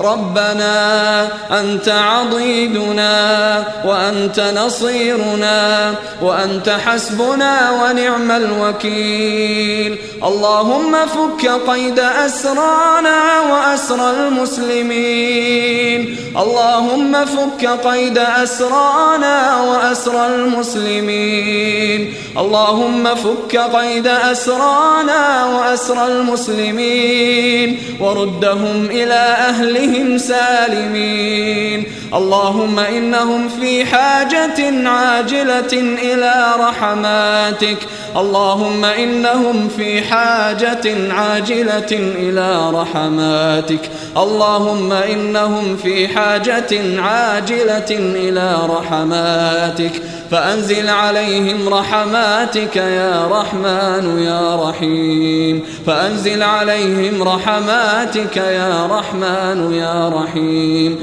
ربنا أنت عضيدنا وأنت نصيرنا وأنت حسبنا ونعم الوكيل. اللهم فك قيد أسرانا وأسر المسلمين. اللهم فك قيد أسرانا وأسر المسلمين. اللهم فك قيد أسرانا وأسر المسلمين. وردهم إلى أهلهم سالمين. اللهم إنهم في حاجة عاجلة إلى رحماتك. اللهم إنهم في حاجة عاجلة إلى رحماتك. اللهم إنهم في حاجة عاجلة إلى رحماتك. فأنزل عليهم رحماتك يا رحمن يا رحيم. فأنزل عليهم رحماتك يا رحمن يا رحيم.